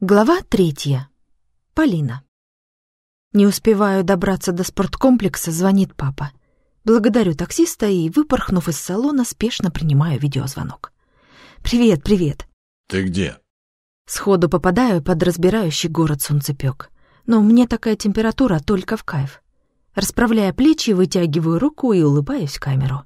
Глава третья. Полина. Не успеваю добраться до спорткомплекса, звонит папа. Благодарю таксиста и, выпорхнув из салона, спешно принимаю видеозвонок. «Привет, привет!» «Ты где?» Сходу попадаю под разбирающий город солнцепёк. Но мне такая температура только в кайф. Расправляя плечи, вытягиваю руку и улыбаюсь в камеру.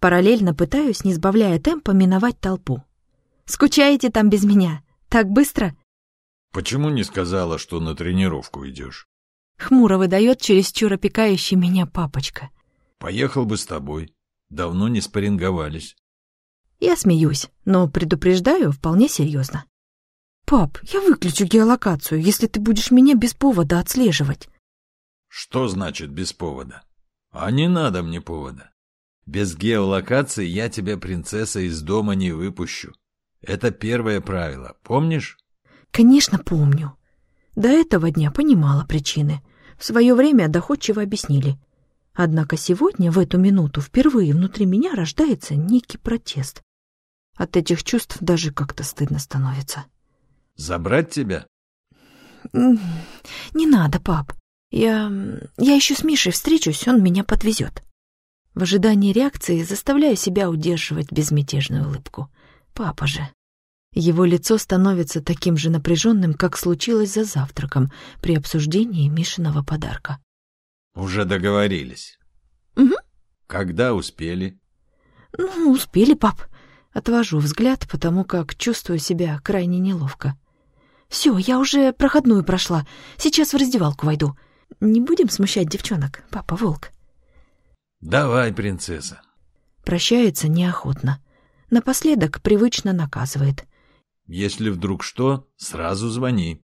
Параллельно пытаюсь, не сбавляя темпа, миновать толпу. «Скучаете там без меня? Так быстро?» «Почему не сказала, что на тренировку идешь?» Хмуро выдает чересчур опекающий меня папочка. «Поехал бы с тобой. Давно не спарринговались». Я смеюсь, но предупреждаю вполне серьезно. «Пап, я выключу геолокацию, если ты будешь меня без повода отслеживать». «Что значит без повода? А не надо мне повода. Без геолокации я тебя, принцесса, из дома не выпущу. Это первое правило, помнишь?» Конечно, помню. До этого дня понимала причины. В свое время доходчиво объяснили. Однако сегодня, в эту минуту, впервые внутри меня рождается некий протест. От этих чувств даже как-то стыдно становится. «Забрать тебя?» «Не надо, пап. Я... я еще с Мишей встречусь, он меня подвезет». В ожидании реакции заставляю себя удерживать безмятежную улыбку. Папа же. Его лицо становится таким же напряженным, как случилось за завтраком при обсуждении Мишиного подарка. «Уже договорились». «Угу». «Когда успели?» «Ну, успели, пап». Отвожу взгляд, потому как чувствую себя крайне неловко. «Все, я уже проходную прошла. Сейчас в раздевалку войду. Не будем смущать девчонок, папа Волк». «Давай, принцесса». Прощается неохотно. Напоследок привычно наказывает. Если вдруг что, сразу звони.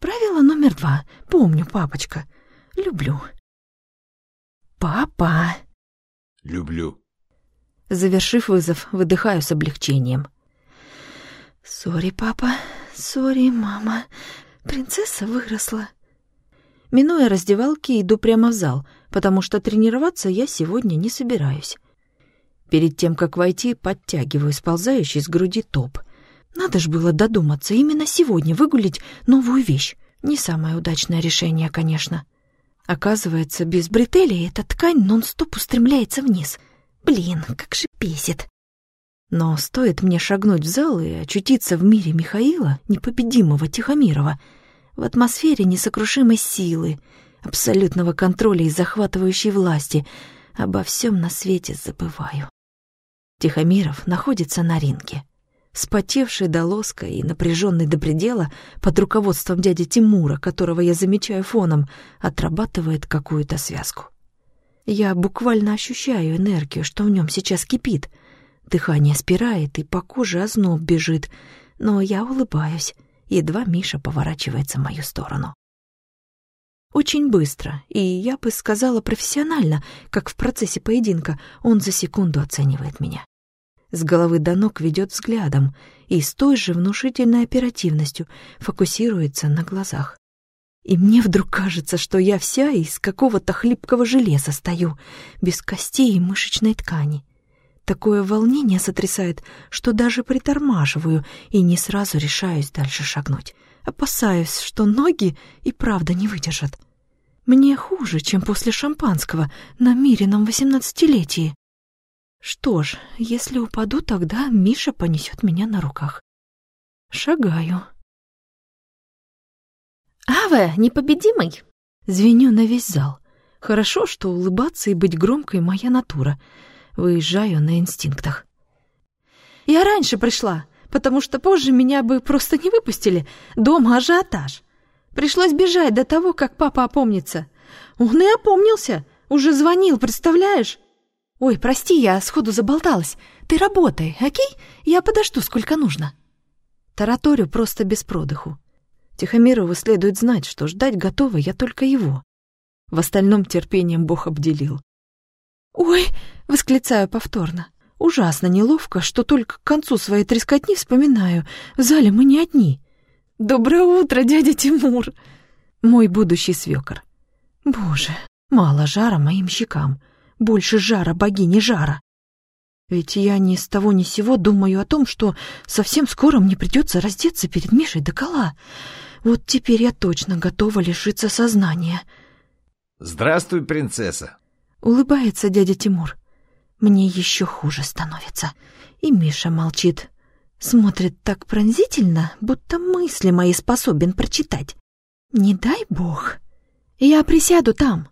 Правило номер два. Помню, папочка. Люблю. Папа. Люблю. Завершив вызов, выдыхаю с облегчением. Sorry, папа. Sorry, мама. Принцесса выросла. Минуя раздевалки, иду прямо в зал, потому что тренироваться я сегодня не собираюсь. Перед тем, как войти, подтягиваю сползающий с груди топ. Надо ж было додуматься именно сегодня выгулить новую вещь. Не самое удачное решение, конечно. Оказывается, без бретелей эта ткань нон-стоп устремляется вниз. Блин, как же бесит. Но стоит мне шагнуть в зал и очутиться в мире Михаила, непобедимого Тихомирова, в атмосфере несокрушимой силы, абсолютного контроля и захватывающей власти, обо всем на свете забываю. Тихомиров находится на ринге. Спотевший до лоска и напряженный до предела, под руководством дяди Тимура, которого я замечаю фоном, отрабатывает какую-то связку. Я буквально ощущаю энергию, что в нем сейчас кипит. Дыхание спирает, и по коже озноб бежит, но я улыбаюсь, едва Миша поворачивается в мою сторону. Очень быстро, и я бы сказала профессионально, как в процессе поединка, он за секунду оценивает меня. С головы до ног ведет взглядом и с той же внушительной оперативностью фокусируется на глазах. И мне вдруг кажется, что я вся из какого-то хлипкого железа стою, без костей и мышечной ткани. Такое волнение сотрясает, что даже притормаживаю и не сразу решаюсь дальше шагнуть. Опасаюсь, что ноги и правда не выдержат. Мне хуже, чем после шампанского на Мирином восемнадцатилетии. Что ж, если упаду, тогда Миша понесет меня на руках. Шагаю. «Аве, непобедимый!» Звеню на весь зал. Хорошо, что улыбаться и быть громкой — моя натура. Выезжаю на инстинктах. «Я раньше пришла, потому что позже меня бы просто не выпустили. Дома ажиотаж. Пришлось бежать до того, как папа опомнится. Он и опомнился. Уже звонил, представляешь? Ой, прости, я сходу заболталась. Ты работай, окей? Я подожду, сколько нужно. Тараторю просто без продыху. Тихомирову следует знать, что ждать готова я только его. В остальном терпением Бог обделил. «Ой!» — восклицаю повторно. Ужасно неловко, что только к концу своей трескотни вспоминаю. В зале мы не одни. «Доброе утро, дядя Тимур!» Мой будущий свекор. Боже, мало жара моим щекам. Больше жара богини жара. Ведь я ни с того ни с сего думаю о том, что совсем скоро мне придется раздеться перед Мишей до кола. Вот теперь я точно готова лишиться сознания. «Здравствуй, принцесса!» — улыбается дядя Тимур. Мне еще хуже становится. И Миша молчит. Смотрит так пронзительно, будто мысли мои способен прочитать. Не дай бог. Я присяду там.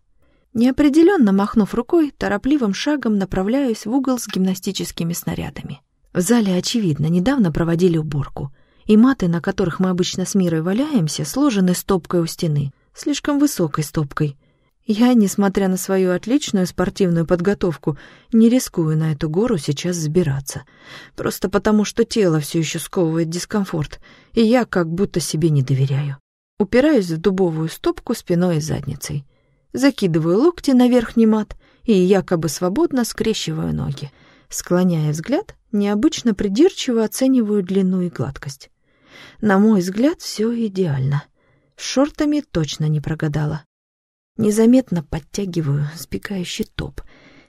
Неопределенно махнув рукой, торопливым шагом направляюсь в угол с гимнастическими снарядами. В зале, очевидно, недавно проводили уборку, и маты, на которых мы обычно с Мирой валяемся, сложены стопкой у стены, слишком высокой стопкой. Я, несмотря на свою отличную спортивную подготовку, не рискую на эту гору сейчас взбираться. Просто потому, что тело все еще сковывает дискомфорт, и я как будто себе не доверяю. Упираюсь в дубовую стопку спиной и задницей закидываю локти на верхний мат и якобы свободно скрещиваю ноги. Склоняя взгляд, необычно придирчиво оцениваю длину и гладкость. На мой взгляд, все идеально. С шортами точно не прогадала. Незаметно подтягиваю спекающий топ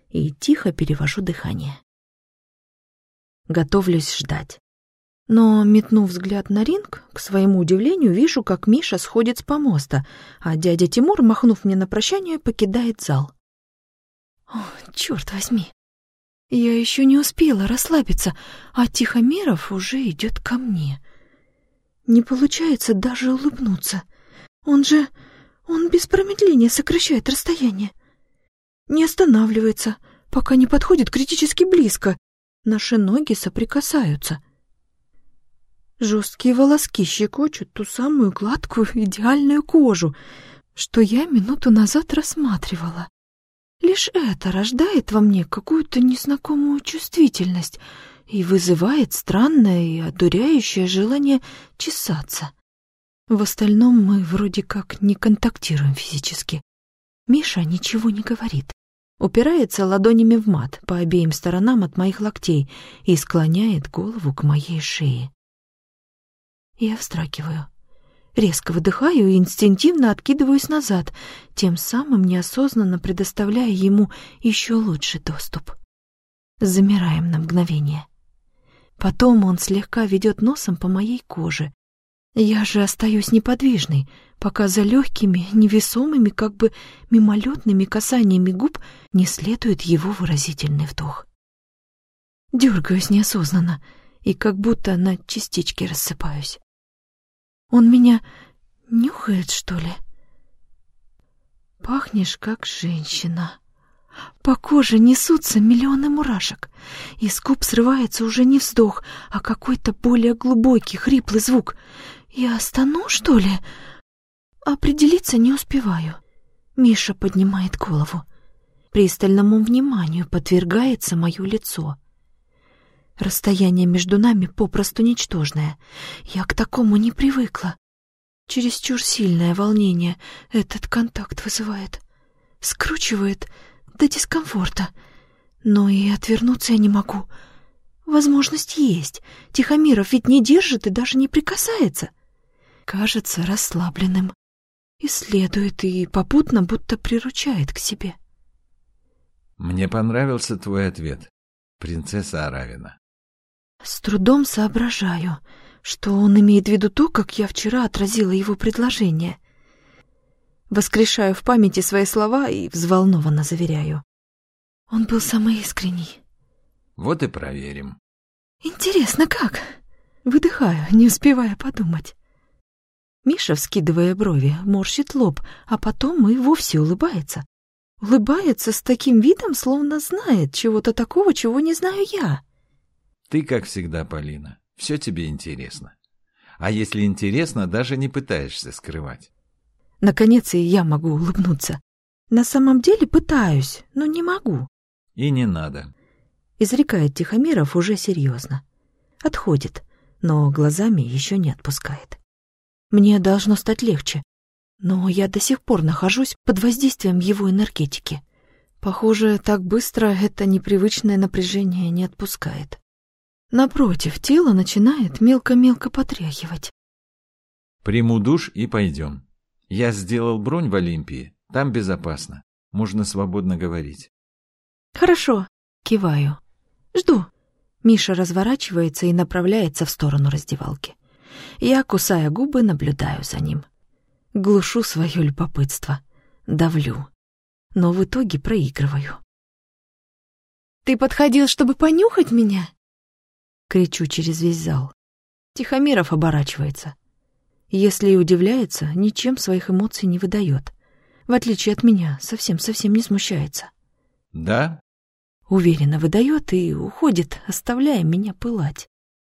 и тихо перевожу дыхание. Готовлюсь ждать. Но, метнув взгляд на ринг, к своему удивлению вижу, как Миша сходит с помоста, а дядя Тимур, махнув мне на прощание, покидает зал. О, черт возьми! Я еще не успела расслабиться, а Тихомиров уже идет ко мне. Не получается даже улыбнуться. Он же... он без промедления сокращает расстояние. Не останавливается, пока не подходит критически близко. Наши ноги соприкасаются — Жесткие волоски щекочут ту самую гладкую идеальную кожу, что я минуту назад рассматривала. Лишь это рождает во мне какую-то незнакомую чувствительность и вызывает странное и одуряющее желание чесаться. В остальном мы вроде как не контактируем физически. Миша ничего не говорит. Упирается ладонями в мат по обеим сторонам от моих локтей и склоняет голову к моей шее. Я встракиваю. Резко выдыхаю и инстинктивно откидываюсь назад, тем самым неосознанно предоставляя ему еще лучший доступ. Замираем на мгновение. Потом он слегка ведет носом по моей коже. Я же остаюсь неподвижной, пока за легкими, невесомыми, как бы мимолетными касаниями губ не следует его выразительный вдох. Дергаюсь неосознанно и как будто на частички рассыпаюсь. Он меня нюхает, что ли? Пахнешь, как женщина. По коже несутся миллионы мурашек. Из губ срывается уже не вздох, а какой-то более глубокий, хриплый звук. Я стану, что ли? Определиться не успеваю. Миша поднимает голову. Пристальному вниманию подвергается мое лицо. Расстояние между нами попросту ничтожное. Я к такому не привыкла. Чересчур сильное волнение этот контакт вызывает. Скручивает до дискомфорта. Но и отвернуться я не могу. Возможность есть. Тихомиров ведь не держит и даже не прикасается. Кажется расслабленным. Исследует и попутно будто приручает к себе. Мне понравился твой ответ, принцесса Аравина. С трудом соображаю, что он имеет в виду то, как я вчера отразила его предложение. Воскрешаю в памяти свои слова и взволнованно заверяю. Он был самый искренний. Вот и проверим. Интересно, как? Выдыхаю, не успевая подумать. Миша, вскидывая брови, морщит лоб, а потом и вовсе улыбается. Улыбается с таким видом, словно знает чего-то такого, чего не знаю я. Ты, как всегда, Полина, все тебе интересно. А если интересно, даже не пытаешься скрывать. Наконец и я могу улыбнуться. На самом деле пытаюсь, но не могу. И не надо. Изрекает Тихомиров уже серьезно. Отходит, но глазами еще не отпускает. Мне должно стать легче, но я до сих пор нахожусь под воздействием его энергетики. Похоже, так быстро это непривычное напряжение не отпускает. Напротив, тело начинает мелко-мелко потряхивать. Приму душ и пойдем. Я сделал бронь в Олимпии. Там безопасно. Можно свободно говорить. Хорошо, киваю. Жду. Миша разворачивается и направляется в сторону раздевалки. Я, кусая губы, наблюдаю за ним. Глушу свое любопытство. Давлю. Но в итоге проигрываю. «Ты подходил, чтобы понюхать меня?» Кричу через весь зал. Тихомиров оборачивается. Если и удивляется, ничем своих эмоций не выдает. В отличие от меня, совсем-совсем не смущается. «Да?» Уверенно выдает и уходит, оставляя меня пылать.